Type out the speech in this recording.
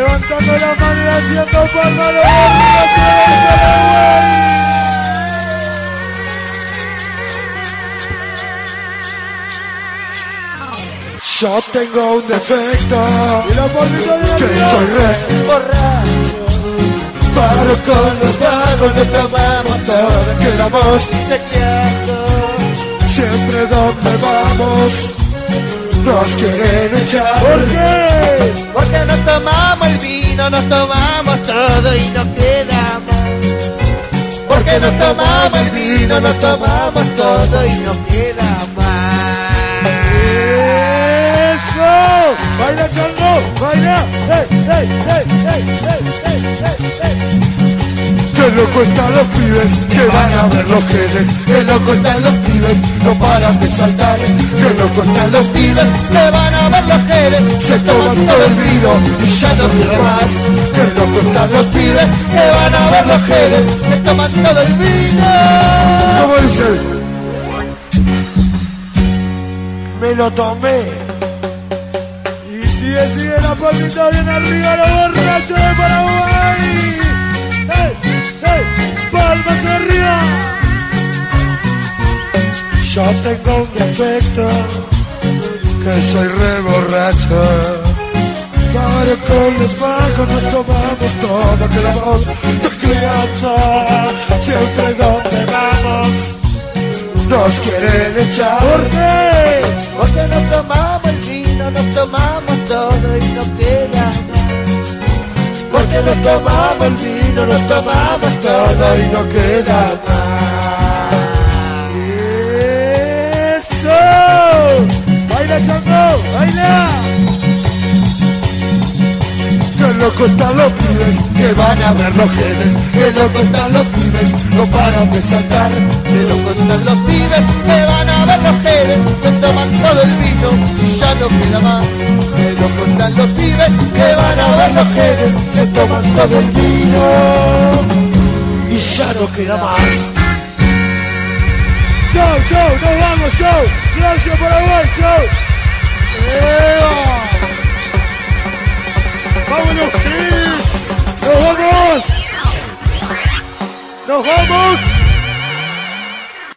Levantando la mano y haciendo palmas del Paraguay. Yo tengo un defecto Y la palmita de que soy re borracho. Paro con los vagos, nos tomamos todo, quedamos tecleando. Siempre donde vamos nos quieren echar. ¿Por qué? Vino, nos tomamos todo y nos quedamos. Porque nos tomamos el vino, nos tomamos todo y nos queda más. ¡Eso! ¡Baila, chango! ¡Baila! ¡Ey, ey, ey, ey, ey, ey, ey, ey! Que loco están los pibes, que van a ver los genes. Que loco están los pibes, no paran de saltar. Que loco están los pibes, que van a ver. Se toman todo el vino y ya no quiero más. Que loco están los pibes, que van a ver los genes. Se toman todo el vino. ¿Cómo dice? Me lo tomé. Y sigue, sigue la palmita bien arriba, los borrachos de Paraguay. ¡Ey, ey! ¡Palmas arriba! Yo tengo un defecto que soy re borracho. Con los nos tomamos todo, quedamos tecleando. Siempre donde vamos nos quieren echar. ¿Por qué? Porque nos tomamos el vino, nos tomamos todo y nos queda más. Porque nos tomamos el vino, nos tomamos todo y nos queda más. Loco están los pibes que van a ver los genes. Que loco están los pibes, no paran de saltar. Que loco están los pibes que van a ver los genes. Se toman todo el vino y ya no queda más. Que loco están los pibes que van a ver los genes. Se toman todo el vino y ya no queda más. ¡Chau, chau! ¡Nos vamos, chau! ¡Gracias, Paraguay, chau! ¡Eva! vamos!